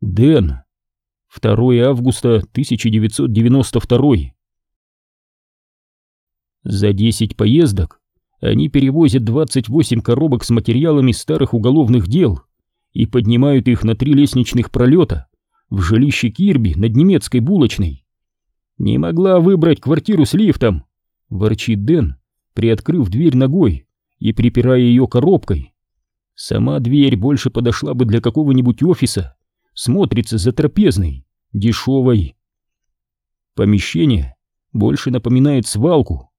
Дэн. 2 августа 1992. За 10 поездок они перевозят 28 коробок с материалами старых уголовных дел и поднимают их на три лестничных пролета в жилище Кирби над немецкой булочной. «Не могла выбрать квартиру с лифтом», — ворчит Дэн, приоткрыв дверь ногой и припирая ее коробкой. Сама дверь больше подошла бы для какого-нибудь офиса, смотрится затрапезной, дешевой. Помещение больше напоминает свалку.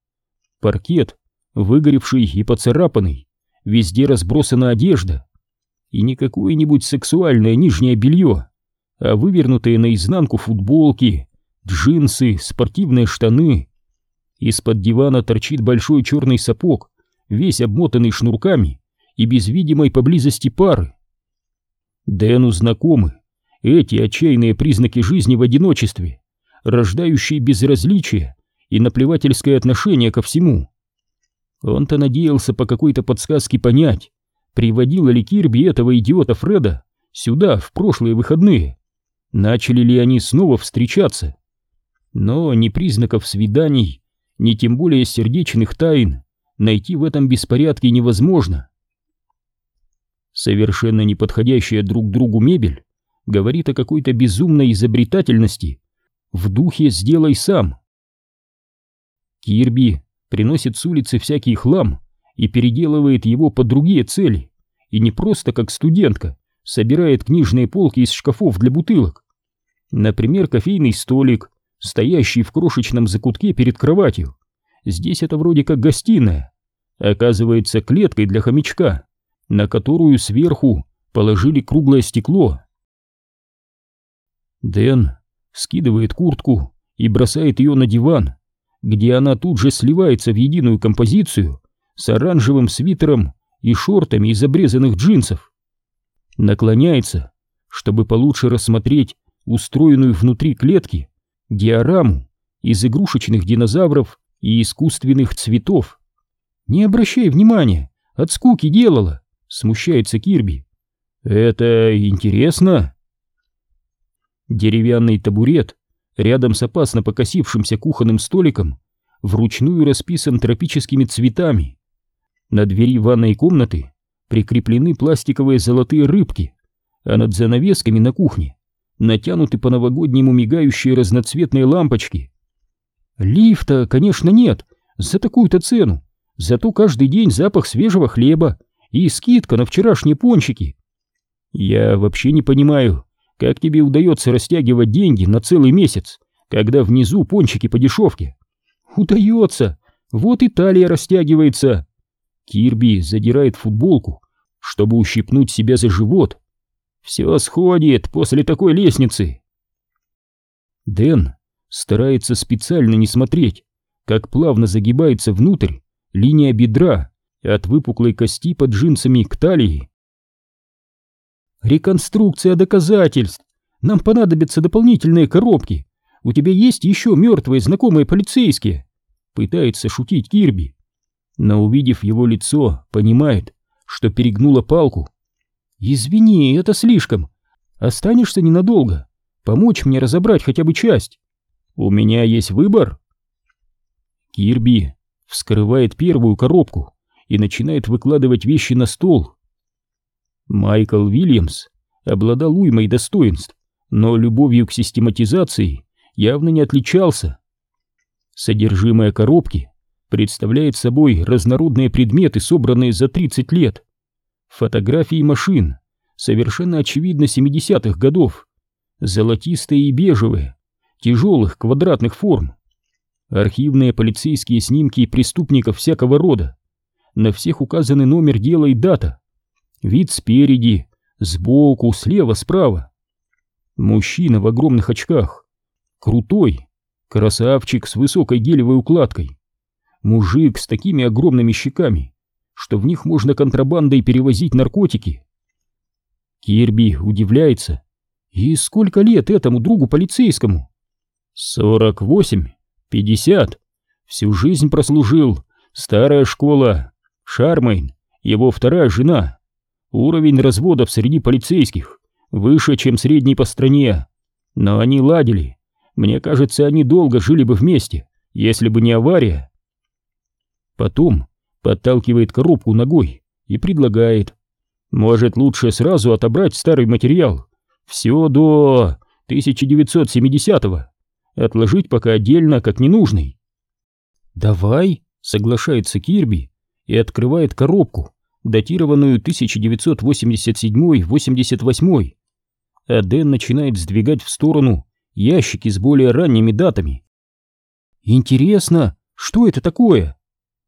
Паркет, выгоревший и поцарапанный, везде разбросана одежда. И не какое-нибудь сексуальное нижнее белье, а вывернутые наизнанку футболки, джинсы, спортивные штаны. Из-под дивана торчит большой черный сапог, весь обмотанный шнурками и без видимой поблизости пары. Дэну знакомы эти отчаянные признаки жизни в одиночестве, рождающие безразличие и наплевательское отношение ко всему. Он-то надеялся по какой-то подсказке понять, приводила ли Кирби этого идиота Фреда сюда в прошлые выходные, начали ли они снова встречаться. Но ни признаков свиданий, ни тем более сердечных тайн найти в этом беспорядке невозможно. Совершенно неподходящая друг другу мебель говорит о какой-то безумной изобретательности в духе «сделай сам». Кирби приносит с улицы всякий хлам и переделывает его под другие цели, и не просто как студентка собирает книжные полки из шкафов для бутылок. Например, кофейный столик, стоящий в крошечном закутке перед кроватью. Здесь это вроде как гостиная, оказывается клеткой для хомячка, на которую сверху положили круглое стекло. Дэн скидывает куртку и бросает ее на диван, где она тут же сливается в единую композицию с оранжевым свитером и шортами из обрезанных джинсов. Наклоняется, чтобы получше рассмотреть устроенную внутри клетки диораму из игрушечных динозавров и искусственных цветов. «Не обращай внимания, от скуки делала», — смущается Кирби. «Это интересно?» Деревянный табурет рядом с опасно покосившимся кухонным столиком вручную расписан тропическими цветами. На двери ванной комнаты прикреплены пластиковые золотые рыбки, а над занавесками на кухне натянуты по-новогоднему мигающие разноцветные лампочки. Лифта, конечно, нет, за такую-то цену, зато каждый день запах свежего хлеба и скидка на вчерашние пончики. Я вообще не понимаю, как тебе удается растягивать деньги на целый месяц, когда внизу пончики по дешевке? Удается! Вот и талия растягивается. Кирби задирает футболку, чтобы ущипнуть себя за живот. Все сходит после такой лестницы. Дэн старается специально не смотреть, как плавно загибается внутрь линия бедра от выпуклой кости под джинсами к талии. Реконструкция доказательств. Нам понадобятся дополнительные коробки. У тебя есть еще мертвые знакомые полицейские? Пытается шутить Кирби. Но увидев его лицо, понимает, что перегнула палку. Извини, это слишком. Останешься ненадолго. Помочь мне разобрать хотя бы часть. У меня есть выбор. Кирби вскрывает первую коробку и начинает выкладывать вещи на стол. Майкл Уильямс обладал уймой достоинств, но любовью к систематизации явно не отличался. Содержимое коробки представляет собой разнородные предметы, собранные за 30 лет. Фотографии машин, совершенно очевидно 70-х годов, золотистые и бежевые, тяжелых квадратных форм. Архивные полицейские снимки преступников всякого рода. На всех указаны номер дела и дата. Вид спереди, сбоку, слева, справа. Мужчина в огромных очках. Крутой. Красавчик с высокой гелевой укладкой. Мужик с такими огромными щеками, что в них можно контрабандой перевозить наркотики. Кирби удивляется. И сколько лет этому другу полицейскому? Сорок восемь, пятьдесят. Всю жизнь прослужил. Старая школа. Шармейн, его вторая жена. Уровень разводов среди полицейских выше, чем средний по стране. Но они ладили. Мне кажется, они долго жили бы вместе, если бы не авария. Потом подталкивает коробку ногой и предлагает. Может, лучше сразу отобрать старый материал. Все до 1970-го. Отложить пока отдельно, как ненужный. «Давай», — соглашается Кирби и открывает коробку, датированную 1987-88. А Дэн начинает сдвигать в сторону ящики с более ранними датами. «Интересно, что это такое?»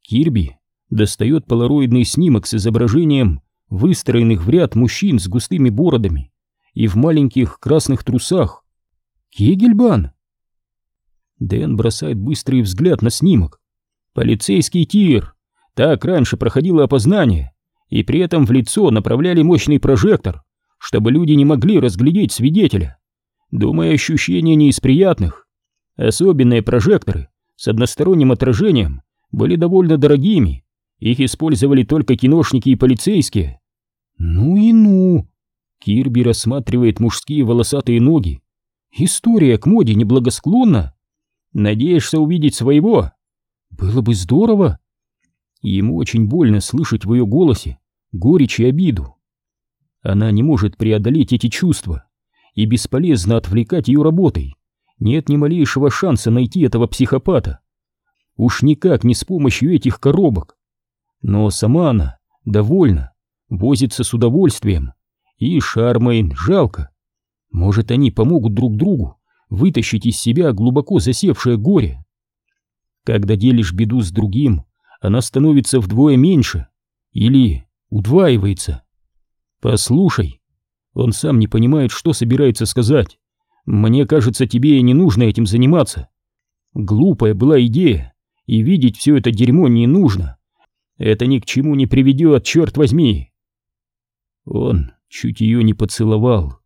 Кирби достает полароидный снимок с изображением выстроенных в ряд мужчин с густыми бородами и в маленьких красных трусах. «Кегельбан?» Дэн бросает быстрый взгляд на снимок. «Полицейский тир. Так раньше проходило опознание, и при этом в лицо направляли мощный прожектор, чтобы люди не могли разглядеть свидетеля. Думаю, ощущения не из приятных. Особенные прожекторы с односторонним отражением были довольно дорогими, их использовали только киношники и полицейские. Ну и ну! Кирби рассматривает мужские волосатые ноги. История к моде неблагосклонна. Надеешься увидеть своего? Было бы здорово. Ему очень больно слышать в ее голосе горечь и обиду. Она не может преодолеть эти чувства, и бесполезно отвлекать ее работой. Нет ни малейшего шанса найти этого психопата. Уж никак не с помощью этих коробок. Но сама она довольна, возится с удовольствием, и Шармейн жалко. Может, они помогут друг другу вытащить из себя глубоко засевшее горе. Когда делишь беду с другим, она становится вдвое меньше или удваивается. Послушай, он сам не понимает, что собирается сказать. Мне кажется, тебе и не нужно этим заниматься. Глупая была идея, и видеть все это дерьмо не нужно. Это ни к чему не приведет, черт возьми. Он чуть ее не поцеловал,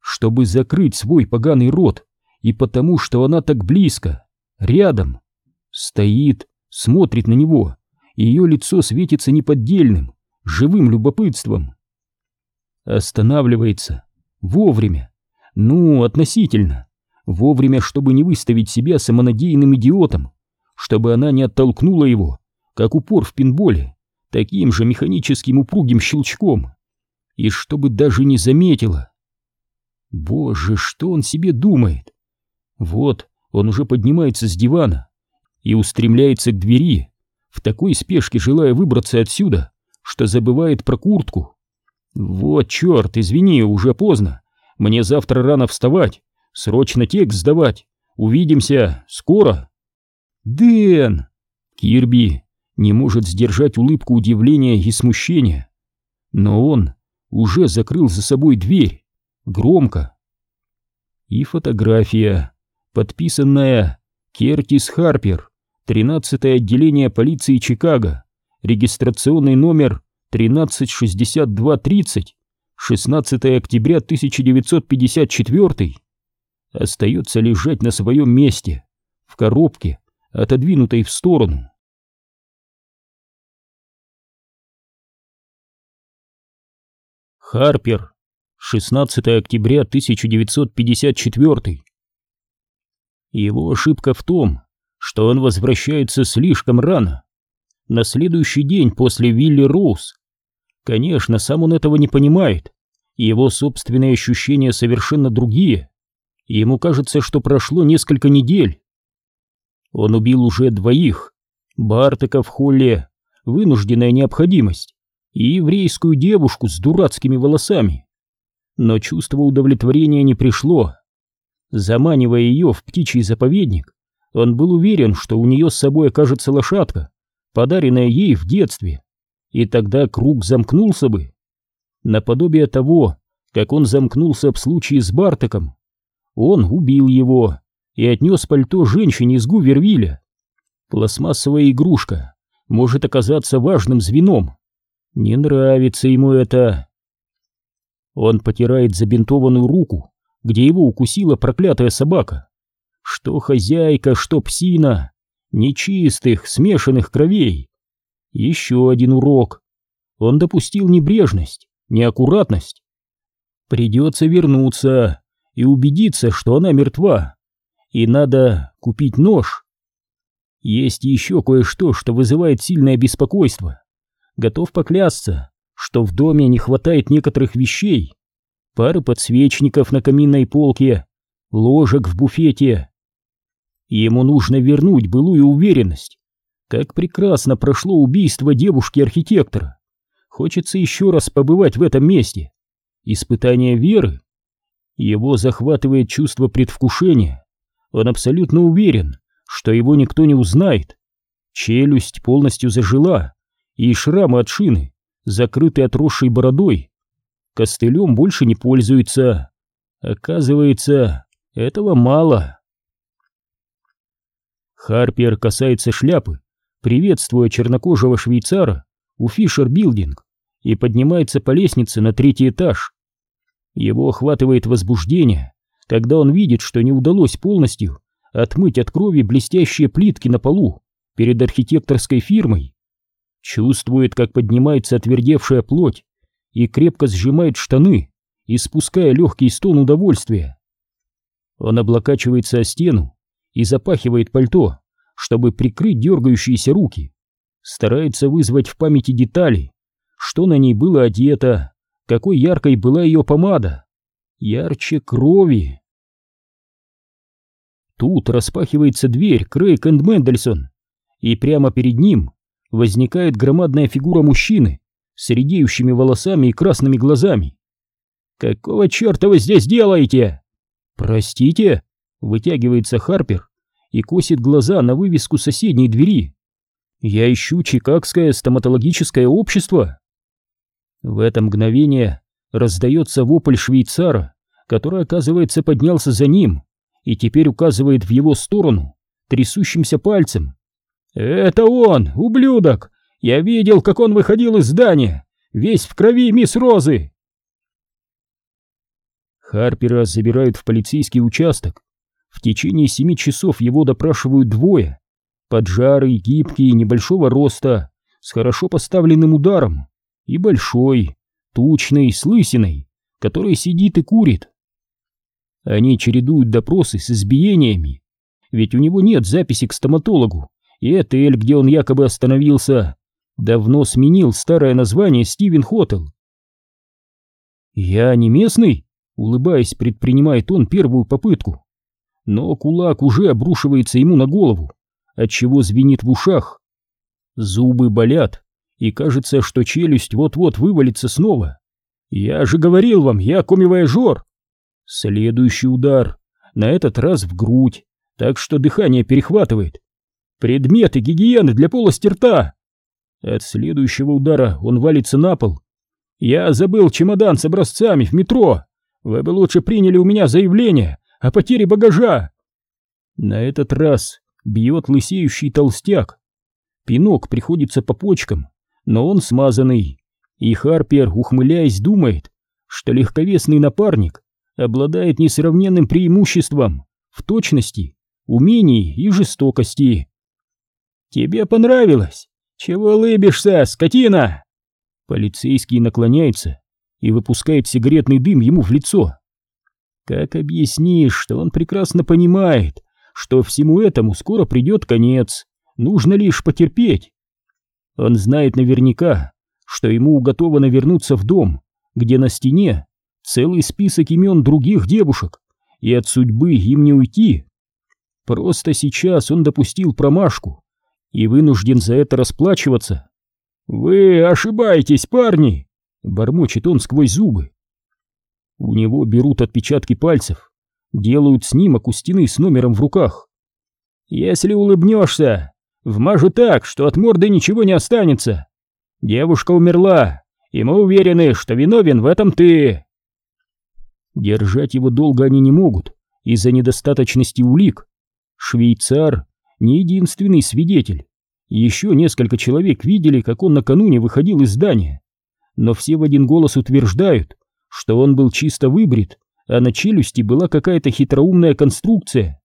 чтобы закрыть свой поганый рот, и потому, что она так близко, рядом, стоит, смотрит на него, и ее лицо светится неподдельным, живым любопытством. Останавливается, вовремя, ну, относительно, вовремя, чтобы не выставить себя самонадеянным идиотом, чтобы она не оттолкнула его, как упор в пинболе, таким же механическим упругим щелчком и чтобы даже не заметила. Боже, что он себе думает? Вот, он уже поднимается с дивана и устремляется к двери, в такой спешке желая выбраться отсюда, что забывает про куртку. Вот черт, извини, уже поздно. Мне завтра рано вставать, срочно текст сдавать. Увидимся скоро. Дэн! Кирби не может сдержать улыбку удивления и смущения. Но он уже закрыл за собой дверь, громко. И фотография, подписанная Кертис Харпер, 13-е отделение полиции Чикаго, регистрационный номер 136230, 16 октября 1954, остается лежать на своем месте, в коробке, отодвинутой в сторону. Харпер, 16 октября 1954. Его ошибка в том, что он возвращается слишком рано, на следующий день после Вилли Роуз. Конечно, сам он этого не понимает, его собственные ощущения совершенно другие. Ему кажется, что прошло несколько недель. Он убил уже двоих, Бартека в холле, вынужденная необходимость и еврейскую девушку с дурацкими волосами. Но чувство удовлетворения не пришло. Заманивая ее в птичий заповедник, он был уверен, что у нее с собой окажется лошадка, подаренная ей в детстве, и тогда круг замкнулся бы. Наподобие того, как он замкнулся в случае с Бартаком. Он убил его и отнес пальто женщине из Гувервилля. Пластмассовая игрушка может оказаться важным звеном, не нравится ему это. Он потирает забинтованную руку, где его укусила проклятая собака. Что хозяйка, что псина, нечистых, смешанных кровей. Еще один урок. Он допустил небрежность, неаккуратность. Придется вернуться и убедиться, что она мертва. И надо купить нож. Есть еще кое-что, что вызывает сильное беспокойство. Готов поклясться, что в доме не хватает некоторых вещей. Пары подсвечников на каминной полке, ложек в буфете. Ему нужно вернуть былую уверенность. Как прекрасно прошло убийство девушки-архитектора. Хочется еще раз побывать в этом месте. Испытание веры. Его захватывает чувство предвкушения. Он абсолютно уверен, что его никто не узнает. Челюсть полностью зажила, и шрамы от шины, закрыты отросшей бородой. Костылем больше не пользуется. Оказывается, этого мало. Харпер касается шляпы, приветствуя чернокожего швейцара у Фишер Билдинг и поднимается по лестнице на третий этаж. Его охватывает возбуждение, когда он видит, что не удалось полностью отмыть от крови блестящие плитки на полу перед архитекторской фирмой. Чувствует, как поднимается отвердевшая плоть и крепко сжимает штаны, испуская легкий стон удовольствия. Он облокачивается о стену и запахивает пальто, чтобы прикрыть дергающиеся руки. Старается вызвать в памяти детали, что на ней было одето, какой яркой была ее помада. Ярче крови. Тут распахивается дверь Крейг энд Мендельсон, и прямо перед ним возникает громадная фигура мужчины с редеющими волосами и красными глазами. «Какого черта вы здесь делаете?» «Простите?» — вытягивается Харпер и косит глаза на вывеску соседней двери. «Я ищу Чикагское стоматологическое общество». В это мгновение раздается вопль швейцара, который, оказывается, поднялся за ним и теперь указывает в его сторону трясущимся пальцем. «Это он, ублюдок! Я видел, как он выходил из здания, весь в крови мисс Розы!» Харпера забирают в полицейский участок. В течение семи часов его допрашивают двое. Поджарый, гибкий, небольшого роста, с хорошо поставленным ударом. И большой, тучный, с лысиной, который сидит и курит. Они чередуют допросы с избиениями, ведь у него нет записи к стоматологу, и отель, где он якобы остановился, давно сменил старое название Стивен Хоттел. «Я не местный?» — улыбаясь, предпринимает он первую попытку. Но кулак уже обрушивается ему на голову, отчего звенит в ушах. Зубы болят, и кажется, что челюсть вот-вот вывалится снова. «Я же говорил вам, я комивояжер!» Следующий удар, на этот раз в грудь, так что дыхание перехватывает. Предметы гигиены для полости рта. От следующего удара он валится на пол. Я забыл чемодан с образцами в метро. Вы бы лучше приняли у меня заявление о потере багажа. На этот раз бьет лысеющий толстяк. Пинок приходится по почкам, но он смазанный. И Харпер, ухмыляясь, думает, что легковесный напарник обладает несравненным преимуществом в точности, умении и жестокости. «Тебе понравилось? Чего улыбишься, скотина?» Полицейский наклоняется и выпускает сигаретный дым ему в лицо. Как объяснишь, что он прекрасно понимает, что всему этому скоро придет конец, нужно лишь потерпеть. Он знает наверняка, что ему уготовано вернуться в дом, где на стене целый список имен других девушек, и от судьбы им не уйти. Просто сейчас он допустил промашку и вынужден за это расплачиваться. «Вы ошибаетесь, парни!» — бормочет он сквозь зубы. У него берут отпечатки пальцев, делают снимок у стены с номером в руках. «Если улыбнешься, вмажу так, что от морды ничего не останется. Девушка умерла, и мы уверены, что виновен в этом ты!» Держать его долго они не могут из-за недостаточности улик. Швейцар не единственный свидетель. Еще несколько человек видели, как он накануне выходил из здания. Но все в один голос утверждают, что он был чисто выбрит, а на челюсти была какая-то хитроумная конструкция.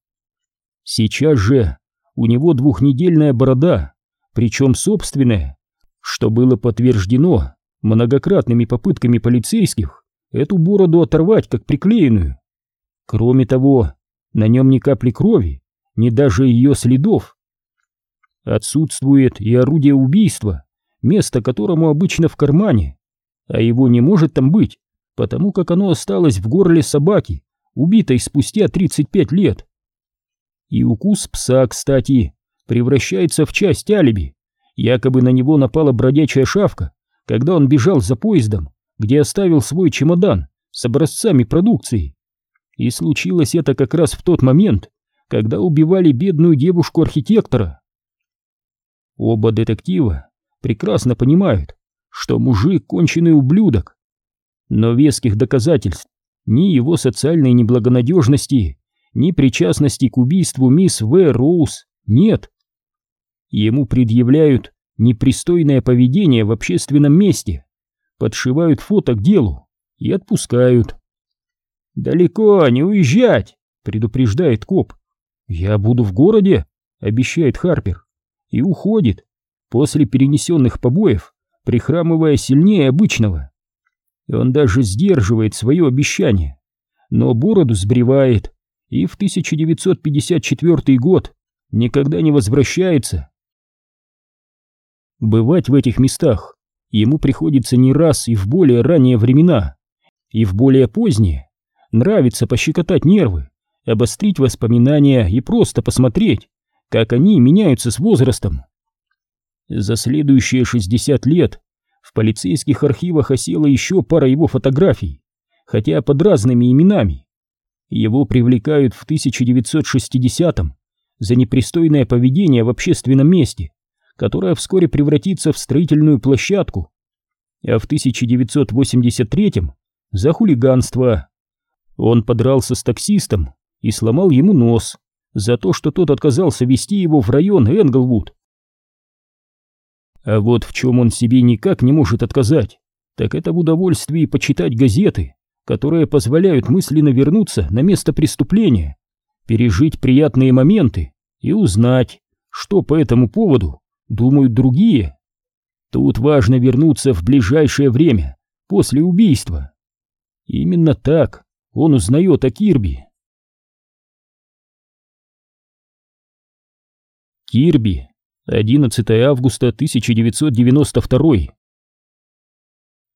Сейчас же у него двухнедельная борода, причем собственная, что было подтверждено многократными попытками полицейских эту бороду оторвать, как приклеенную. Кроме того, на нем ни капли крови, ни даже ее следов. Отсутствует и орудие убийства, место которому обычно в кармане, а его не может там быть, потому как оно осталось в горле собаки, убитой спустя 35 лет. И укус пса, кстати, превращается в часть алиби. Якобы на него напала бродячая шавка, когда он бежал за поездом, где оставил свой чемодан с образцами продукции. И случилось это как раз в тот момент, когда убивали бедную девушку-архитектора. Оба детектива прекрасно понимают, что мужик конченый ублюдок. Но веских доказательств ни его социальной неблагонадежности, ни причастности к убийству мисс В. Роуз нет. Ему предъявляют непристойное поведение в общественном месте, подшивают фото к делу и отпускают. «Далеко не уезжать!» — предупреждает коп. «Я буду в городе», — обещает Харпер, и уходит, после перенесенных побоев, прихрамывая сильнее обычного. Он даже сдерживает свое обещание, но бороду сбривает и в 1954 год никогда не возвращается. Бывать в этих местах ему приходится не раз и в более ранние времена, и в более поздние. Нравится пощекотать нервы, обострить воспоминания и просто посмотреть, как они меняются с возрастом. За следующие 60 лет в полицейских архивах осела еще пара его фотографий, хотя под разными именами. Его привлекают в 1960-м за непристойное поведение в общественном месте, которое вскоре превратится в строительную площадку, а в 1983-м за хулиганство. Он подрался с таксистом и сломал ему нос за то, что тот отказался вести его в район Энглвуд. А вот в чем он себе никак не может отказать, так это в удовольствии почитать газеты, которые позволяют мысленно вернуться на место преступления, пережить приятные моменты и узнать, что по этому поводу думают другие. Тут важно вернуться в ближайшее время, после убийства. Именно так он узнает о Кирби. Кирби 11 августа 1992.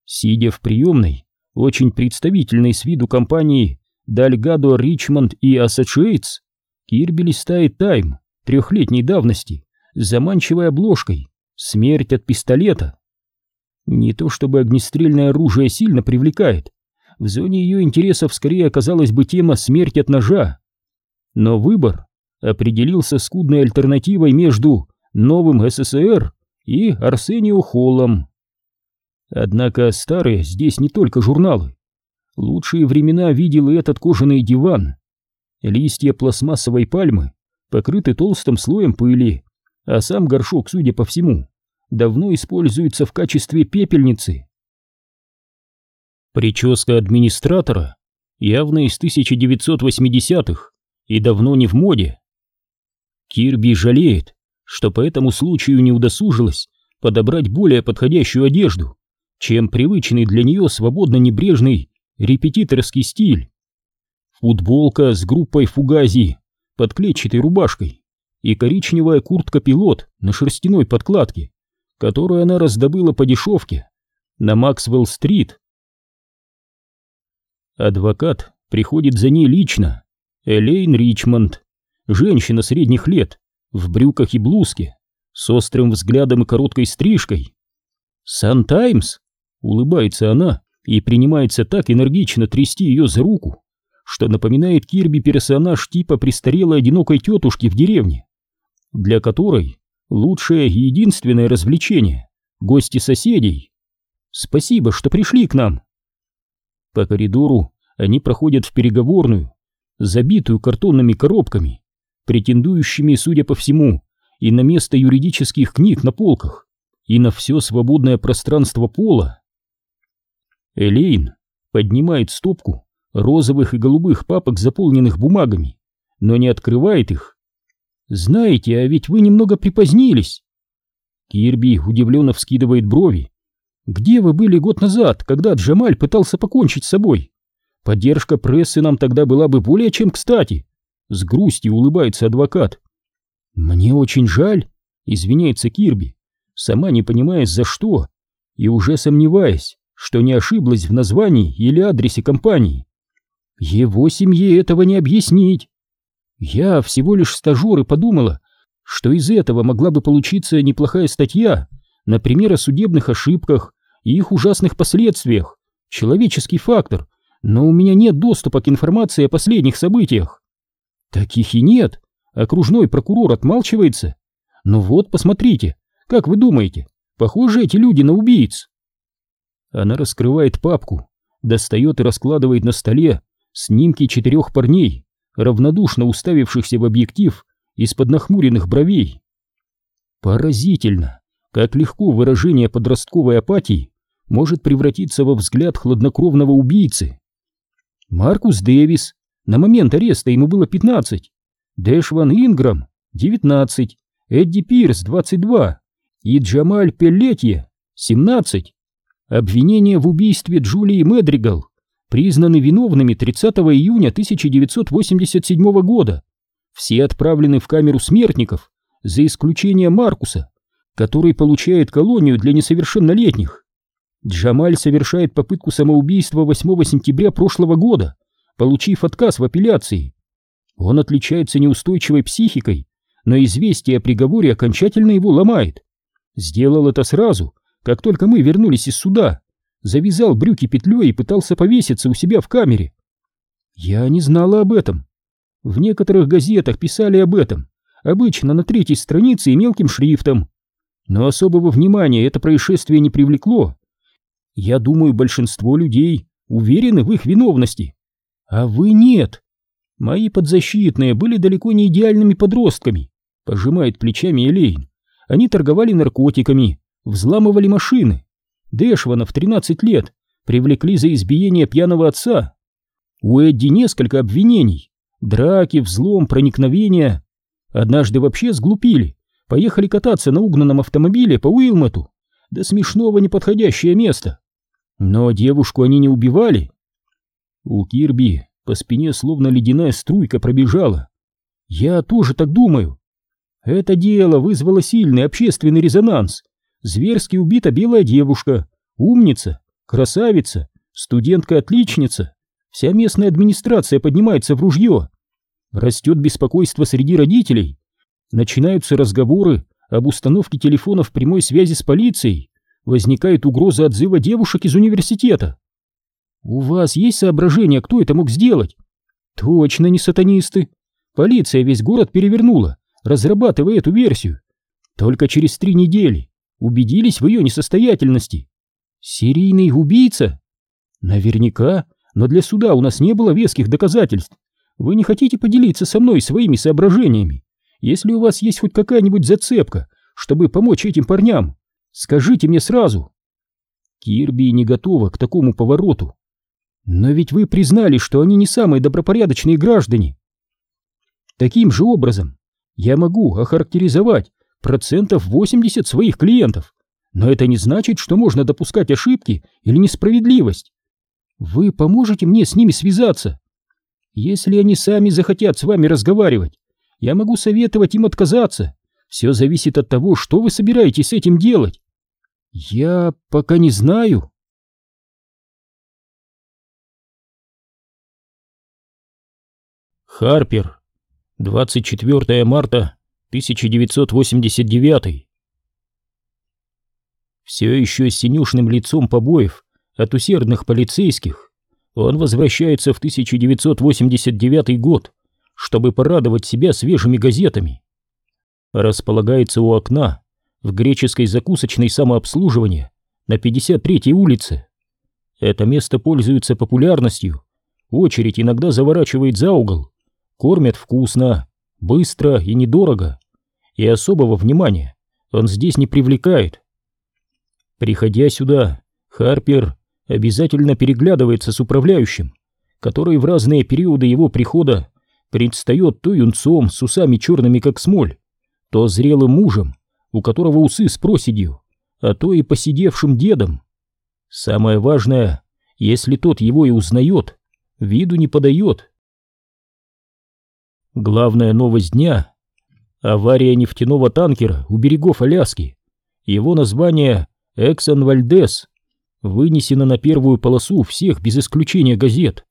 Сидя в приемной, очень представительной с виду компании Дальгадо Ричмонд и Associates, Кирби листает тайм трехлетней давности заманчивой обложкой «Смерть от пистолета». Не то чтобы огнестрельное оружие сильно привлекает, в зоне ее интересов скорее оказалась бы тема «Смерть от ножа». Но выбор определился скудной альтернативой между новым СССР и Арсенио Холлом. Однако старые здесь не только журналы. Лучшие времена видел и этот кожаный диван. Листья пластмассовой пальмы покрыты толстым слоем пыли, а сам горшок, судя по всему, давно используется в качестве пепельницы. Прическа администратора явно из 1980-х и давно не в моде. Кирби жалеет, что по этому случаю не удосужилась подобрать более подходящую одежду, чем привычный для нее свободно-небрежный репетиторский стиль. Футболка с группой фугази под клетчатой рубашкой и коричневая куртка-пилот на шерстяной подкладке, которую она раздобыла по дешевке на Максвелл-стрит. Адвокат приходит за ней лично, Элейн Ричмонд, женщина средних лет, в брюках и блузке, с острым взглядом и короткой стрижкой. «Сан-Таймс?» — улыбается она и принимается так энергично трясти ее за руку, что напоминает Кирби персонаж типа престарелой одинокой тетушки в деревне, для которой лучшее и единственное развлечение — гости соседей. «Спасибо, что пришли к нам!» По коридору они проходят в переговорную, забитую картонными коробками, претендующими, судя по всему, и на место юридических книг на полках, и на все свободное пространство пола. Элейн поднимает стопку розовых и голубых папок, заполненных бумагами, но не открывает их. «Знаете, а ведь вы немного припозднились!» Кирби удивленно вскидывает брови. Где вы были год назад, когда Джамаль пытался покончить с собой? Поддержка прессы нам тогда была бы более чем кстати. С грустью улыбается адвокат. Мне очень жаль, извиняется Кирби, сама не понимая за что, и уже сомневаясь, что не ошиблась в названии или адресе компании. Его семье этого не объяснить. Я всего лишь стажер и подумала, что из этого могла бы получиться неплохая статья, например, о судебных ошибках и их ужасных последствиях, человеческий фактор, но у меня нет доступа к информации о последних событиях. Таких и нет. Окружной прокурор отмалчивается. Ну вот, посмотрите, как вы думаете, похожи эти люди на убийц? Она раскрывает папку, достает и раскладывает на столе снимки четырех парней, равнодушно уставившихся в объектив из-под нахмуренных бровей. Поразительно, как легко выражение подростковой апатии может превратиться во взгляд хладнокровного убийцы. Маркус Дэвис, на момент ареста ему было 15, Дэшван Инграм 19, Эдди Пирс 22 и Джамаль Пеллетье 17. Обвинения в убийстве Джулии Медригал признаны виновными 30 июня 1987 года. Все отправлены в камеру смертников, за исключением Маркуса, который получает колонию для несовершеннолетних. Джамаль совершает попытку самоубийства 8 сентября прошлого года, получив отказ в апелляции. Он отличается неустойчивой психикой, но известие о приговоре окончательно его ломает. Сделал это сразу, как только мы вернулись из суда. Завязал брюки петлей и пытался повеситься у себя в камере. Я не знала об этом. В некоторых газетах писали об этом, обычно на третьей странице и мелким шрифтом. Но особого внимания это происшествие не привлекло, я думаю, большинство людей уверены в их виновности. А вы нет. Мои подзащитные были далеко не идеальными подростками, пожимает плечами Элейн. Они торговали наркотиками, взламывали машины. Дэшвана в 13 лет привлекли за избиение пьяного отца. У Эдди несколько обвинений. Драки, взлом, проникновения. Однажды вообще сглупили. Поехали кататься на угнанном автомобиле по Уилмоту. До смешного неподходящее место. Но девушку они не убивали. У Кирби по спине словно ледяная струйка пробежала. Я тоже так думаю. Это дело вызвало сильный общественный резонанс. Зверски убита белая девушка, умница, красавица, студентка-отличница. Вся местная администрация поднимается в ружье. Растет беспокойство среди родителей. Начинаются разговоры об установке телефонов прямой связи с полицией возникает угроза отзыва девушек из университета. У вас есть соображение, кто это мог сделать? Точно не сатанисты. Полиция весь город перевернула, разрабатывая эту версию. Только через три недели убедились в ее несостоятельности. Серийный убийца? Наверняка, но для суда у нас не было веских доказательств. Вы не хотите поделиться со мной своими соображениями? Если у вас есть хоть какая-нибудь зацепка, чтобы помочь этим парням, Скажите мне сразу. Кирби не готова к такому повороту. Но ведь вы признали, что они не самые добропорядочные граждане. Таким же образом я могу охарактеризовать процентов 80 своих клиентов, но это не значит, что можно допускать ошибки или несправедливость. Вы поможете мне с ними связаться? Если они сами захотят с вами разговаривать, я могу советовать им отказаться. Все зависит от того, что вы собираетесь с этим делать. Я пока не знаю. Харпер. 24 марта 1989. Все еще с синюшным лицом побоев от усердных полицейских, он возвращается в 1989 год, чтобы порадовать себя свежими газетами. Располагается у окна, в греческой закусочной самообслуживания на 53-й улице. Это место пользуется популярностью. Очередь иногда заворачивает за угол. Кормят вкусно, быстро и недорого. И особого внимания он здесь не привлекает. Приходя сюда, Харпер обязательно переглядывается с управляющим, который в разные периоды его прихода предстает то юнцом с усами черными как смоль, то зрелым мужем, у которого усы с проседью, а то и посидевшим дедом. Самое важное, если тот его и узнает, виду не подает. Главная новость дня — авария нефтяного танкера у берегов Аляски. Его название «Эксон Вальдес» вынесено на первую полосу всех без исключения газет,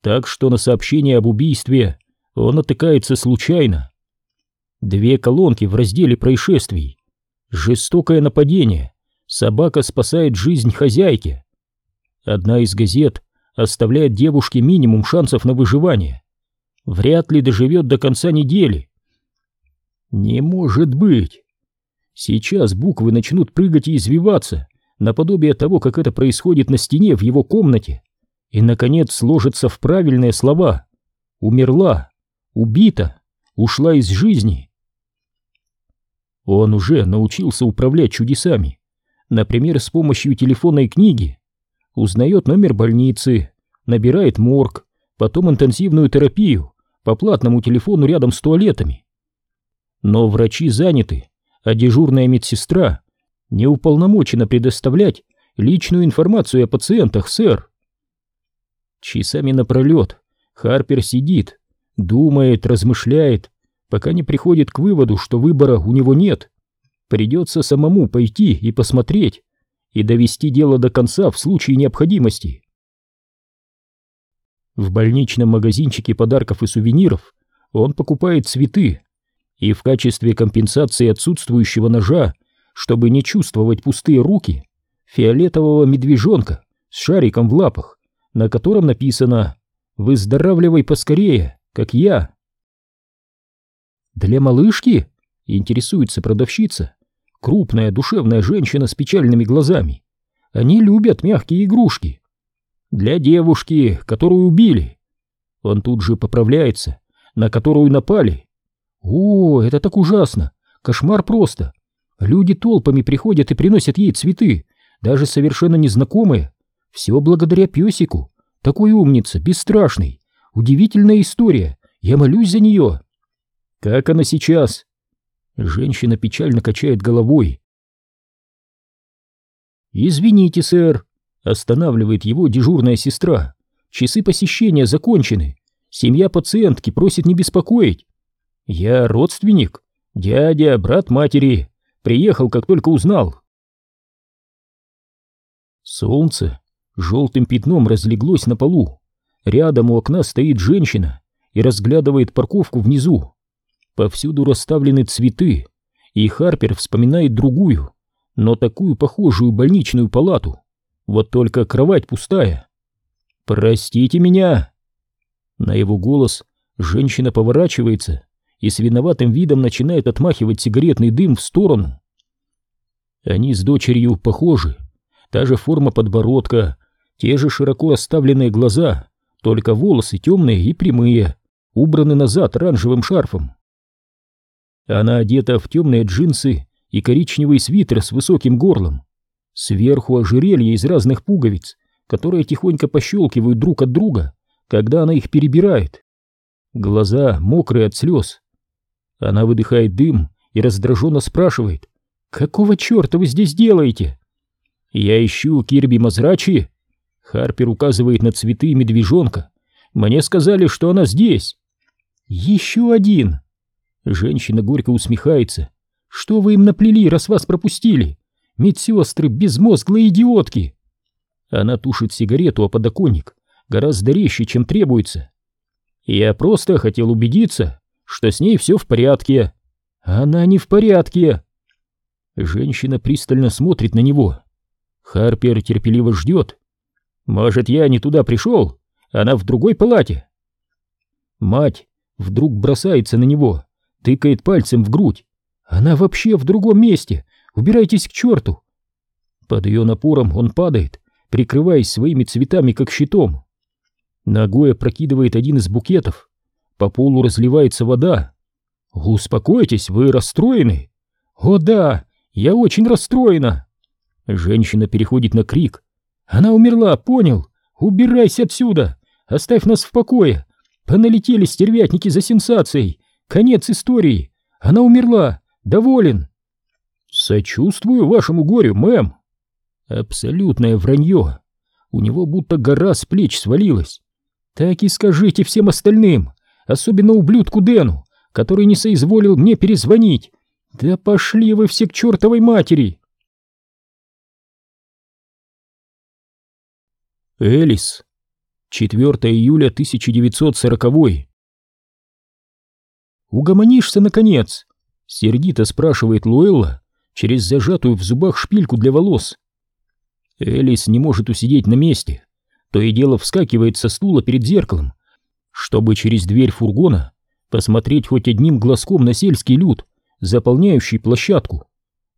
так что на сообщение об убийстве он натыкается случайно. Две колонки в разделе происшествий. Жестокое нападение. Собака спасает жизнь хозяйки. Одна из газет оставляет девушке минимум шансов на выживание. Вряд ли доживет до конца недели. Не может быть. Сейчас буквы начнут прыгать и извиваться, наподобие того, как это происходит на стене в его комнате, и, наконец, сложатся в правильные слова. Умерла, убита, ушла из жизни. Он уже научился управлять чудесами, например, с помощью телефонной книги. Узнает номер больницы, набирает морг, потом интенсивную терапию по платному телефону рядом с туалетами. Но врачи заняты, а дежурная медсестра не уполномочена предоставлять личную информацию о пациентах, сэр. Часами напролет Харпер сидит, думает, размышляет, пока не приходит к выводу, что выбора у него нет. Придется самому пойти и посмотреть, и довести дело до конца в случае необходимости. В больничном магазинчике подарков и сувениров он покупает цветы, и в качестве компенсации отсутствующего ножа, чтобы не чувствовать пустые руки, фиолетового медвежонка с шариком в лапах, на котором написано «Выздоравливай поскорее, как я». «Для малышки?» — интересуется продавщица. Крупная душевная женщина с печальными глазами. Они любят мягкие игрушки. Для девушки, которую убили. Он тут же поправляется, на которую напали. О, это так ужасно. Кошмар просто. Люди толпами приходят и приносят ей цветы, даже совершенно незнакомые. Все благодаря песику. Такой умница, бесстрашный. Удивительная история. Я молюсь за нее. Как она сейчас? Женщина печально качает головой. «Извините, сэр», — останавливает его дежурная сестра. «Часы посещения закончены. Семья пациентки просит не беспокоить. Я родственник, дядя, брат матери. Приехал, как только узнал». Солнце желтым пятном разлеглось на полу. Рядом у окна стоит женщина и разглядывает парковку внизу. Повсюду расставлены цветы, и Харпер вспоминает другую, но такую похожую больничную палату. Вот только кровать пустая. «Простите меня!» На его голос женщина поворачивается и с виноватым видом начинает отмахивать сигаретный дым в сторону. Они с дочерью похожи. Та же форма подбородка, те же широко расставленные глаза, только волосы темные и прямые, убраны назад оранжевым шарфом. Она одета в темные джинсы и коричневый свитер с высоким горлом. Сверху ожерелье из разных пуговиц, которые тихонько пощелкивают друг от друга, когда она их перебирает. Глаза мокрые от слез. Она выдыхает дым и раздраженно спрашивает, «Какого черта вы здесь делаете?» «Я ищу Кирби Мазрачи». Харпер указывает на цветы медвежонка. «Мне сказали, что она здесь». «Еще один!» Женщина горько усмехается. «Что вы им наплели, раз вас пропустили? Медсестры, безмозглые идиотки!» Она тушит сигарету о подоконник гораздо резче, чем требуется. «Я просто хотел убедиться, что с ней все в порядке». «Она не в порядке!» Женщина пристально смотрит на него. Харпер терпеливо ждет. «Может, я не туда пришел? Она в другой палате?» Мать вдруг бросается на него тыкает пальцем в грудь. Она вообще в другом месте. Убирайтесь к черту. Под ее напором он падает, прикрываясь своими цветами как щитом. Ногой опрокидывает один из букетов. По полу разливается вода. «Успокойтесь, вы расстроены?» «О да, я очень расстроена!» Женщина переходит на крик. «Она умерла, понял? Убирайся отсюда! Оставь нас в покое! Поналетели стервятники за сенсацией! Конец истории. Она умерла. Доволен. Сочувствую вашему горю, мэм. Абсолютное вранье. У него будто гора с плеч свалилась. Так и скажите всем остальным, особенно ублюдку Дэну, который не соизволил мне перезвонить. Да пошли вы все к чертовой матери! Элис. 4 июля 1940 «Угомонишься, наконец?» — сердито спрашивает Луэлла через зажатую в зубах шпильку для волос. Элис не может усидеть на месте, то и дело вскакивает со стула перед зеркалом, чтобы через дверь фургона посмотреть хоть одним глазком на сельский люд, заполняющий площадку,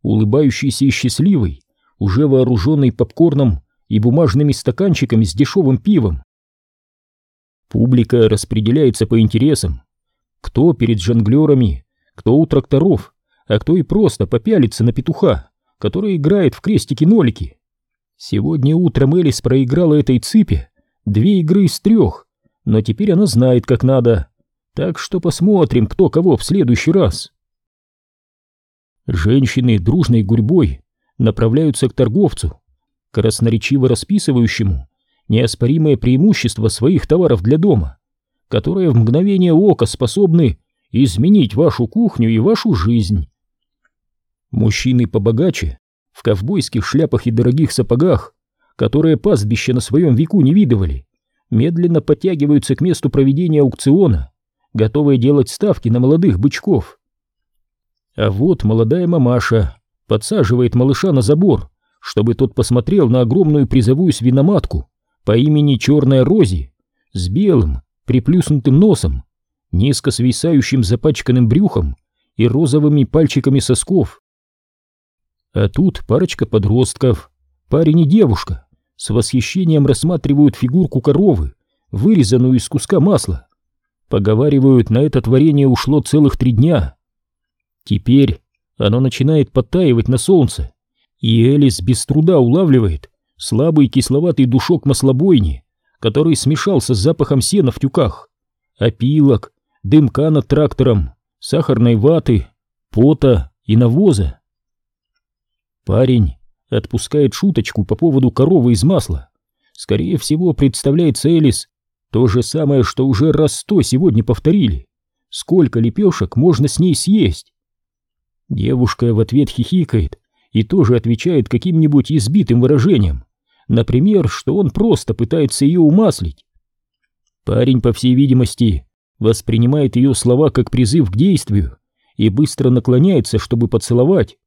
улыбающийся и счастливый, уже вооруженный попкорном и бумажными стаканчиками с дешевым пивом. Публика распределяется по интересам, кто перед жонглерами, кто у тракторов, а кто и просто попялится на петуха, который играет в крестики-нолики. Сегодня утром Элис проиграла этой цыпе две игры из трех, но теперь она знает, как надо. Так что посмотрим, кто кого в следующий раз. Женщины дружной гурьбой направляются к торговцу, красноречиво расписывающему неоспоримое преимущество своих товаров для дома, которые в мгновение ока способны изменить вашу кухню и вашу жизнь. Мужчины побогаче, в ковбойских шляпах и дорогих сапогах, которые пастбище на своем веку не видывали, медленно подтягиваются к месту проведения аукциона, готовые делать ставки на молодых бычков. А вот молодая мамаша подсаживает малыша на забор, чтобы тот посмотрел на огромную призовую свиноматку по имени Черная Рози с белым, приплюснутым носом, низко свисающим запачканным брюхом и розовыми пальчиками сосков. А тут парочка подростков, парень и девушка, с восхищением рассматривают фигурку коровы, вырезанную из куска масла. Поговаривают, на это творение ушло целых три дня. Теперь оно начинает подтаивать на солнце, и Элис без труда улавливает слабый кисловатый душок маслобойни, который смешался с запахом сена в тюках, опилок, дымка над трактором, сахарной ваты, пота и навоза. Парень отпускает шуточку по поводу коровы из масла. Скорее всего, представляется Элис то же самое, что уже раз сто сегодня повторили. Сколько лепешек можно с ней съесть? Девушка в ответ хихикает и тоже отвечает каким-нибудь избитым выражением. Например, что он просто пытается ее умаслить. Парень, по всей видимости, воспринимает ее слова как призыв к действию и быстро наклоняется, чтобы поцеловать.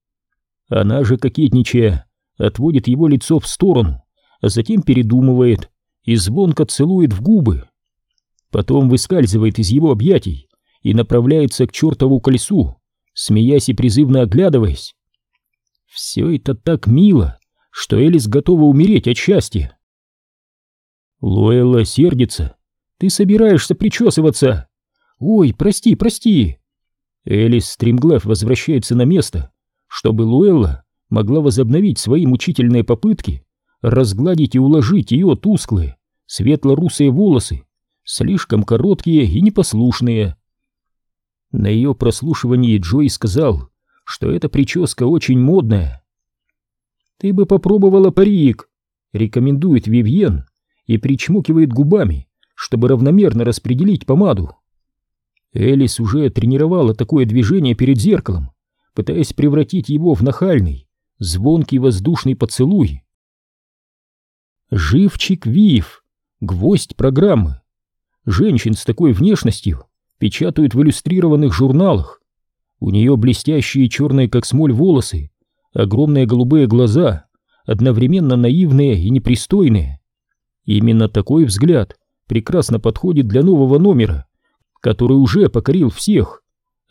Она же, кокетничая, отводит его лицо в сторону, а затем передумывает и звонко целует в губы. Потом выскальзывает из его объятий и направляется к чертову колесу, смеясь и призывно оглядываясь. Все это так мило, что Элис готова умереть от счастья. Лоэлла сердится. «Ты собираешься причесываться?» «Ой, прости, прости!» Элис стремглав возвращается на место, чтобы Луэлла могла возобновить свои мучительные попытки разгладить и уложить ее тусклые, светло-русые волосы, слишком короткие и непослушные. На ее прослушивании Джой сказал, что эта прическа очень модная. «Ты бы попробовала парик», — рекомендует Вивьен и причмокивает губами, чтобы равномерно распределить помаду. Элис уже тренировала такое движение перед зеркалом, пытаясь превратить его в нахальный, звонкий воздушный поцелуй. Живчик Вив, гвоздь программы. Женщин с такой внешностью печатают в иллюстрированных журналах. У нее блестящие черные, как смоль, волосы, огромные голубые глаза, одновременно наивные и непристойные. Именно такой взгляд прекрасно подходит для нового номера, который уже покорил всех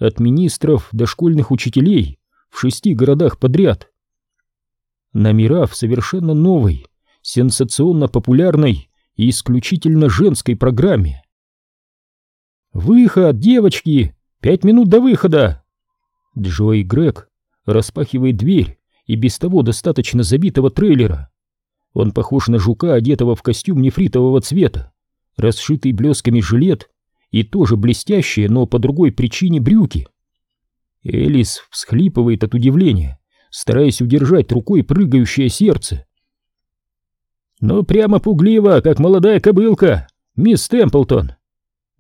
от министров до школьных учителей в шести городах подряд. Номера в совершенно новой, сенсационно популярной и исключительно женской программе. «Выход, девочки! Пять минут до выхода!» Джой Грег распахивает дверь и без того достаточно забитого трейлера. Он похож на жука, одетого в костюм нефритового цвета, расшитый блесками жилет и тоже блестящие, но по другой причине брюки. Элис всхлипывает от удивления, стараясь удержать рукой прыгающее сердце, «Ну, прямо пугливо, как молодая кобылка, мисс Темплтон!»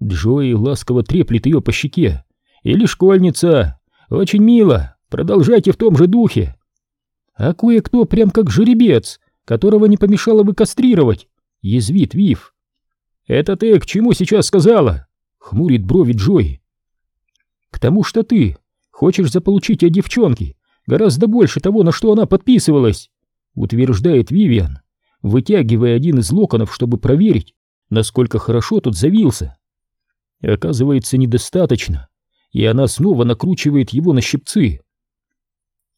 Джои ласково треплет ее по щеке. «Или школьница! Очень мило! Продолжайте в том же духе!» «А кое-кто прям как жеребец, которого не помешало бы кастрировать!» — язвит Вив. «Это ты к чему сейчас сказала?» — хмурит брови Джои. «К тому, что ты хочешь заполучить от девчонки гораздо больше того, на что она подписывалась», — утверждает Вивиан вытягивая один из локонов, чтобы проверить, насколько хорошо тот завился. Оказывается, недостаточно, и она снова накручивает его на щипцы.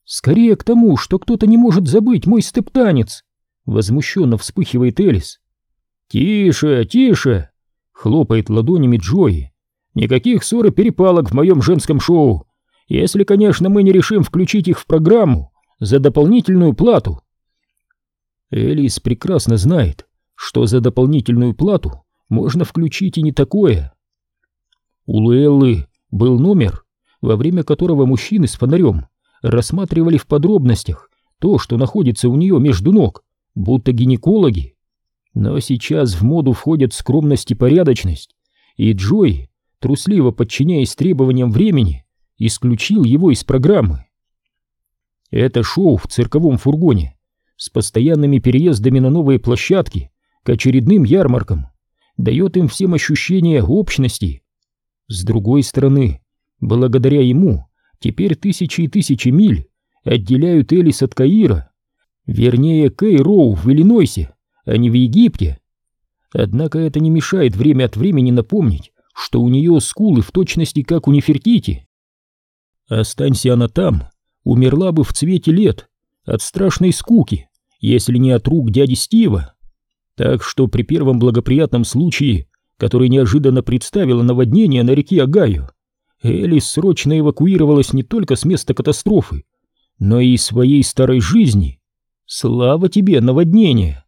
«Скорее к тому, что кто-то не может забыть мой стептанец!» Возмущенно вспыхивает Элис. «Тише, тише!» — хлопает ладонями Джои. «Никаких ссор и перепалок в моем женском шоу, если, конечно, мы не решим включить их в программу за дополнительную плату». Элис прекрасно знает, что за дополнительную плату можно включить и не такое. У Луэллы был номер, во время которого мужчины с фонарем рассматривали в подробностях то, что находится у нее между ног, будто гинекологи. Но сейчас в моду входят скромность и порядочность, и Джой, трусливо подчиняясь требованиям времени, исключил его из программы. Это шоу в цирковом фургоне с постоянными переездами на новые площадки к очередным ярмаркам, дает им всем ощущение общности. С другой стороны, благодаря ему теперь тысячи и тысячи миль отделяют Элис от Каира, вернее Кей-Роу в Иллинойсе, а не в Египте. Однако это не мешает время от времени напомнить, что у нее скулы в точности как у Нефертити. Останься она там, умерла бы в цвете лет от страшной скуки, если не от рук дяди Стива. Так что при первом благоприятном случае, который неожиданно представило наводнение на реке Агаю, Элис срочно эвакуировалась не только с места катастрофы, но и из своей старой жизни. Слава тебе, наводнение!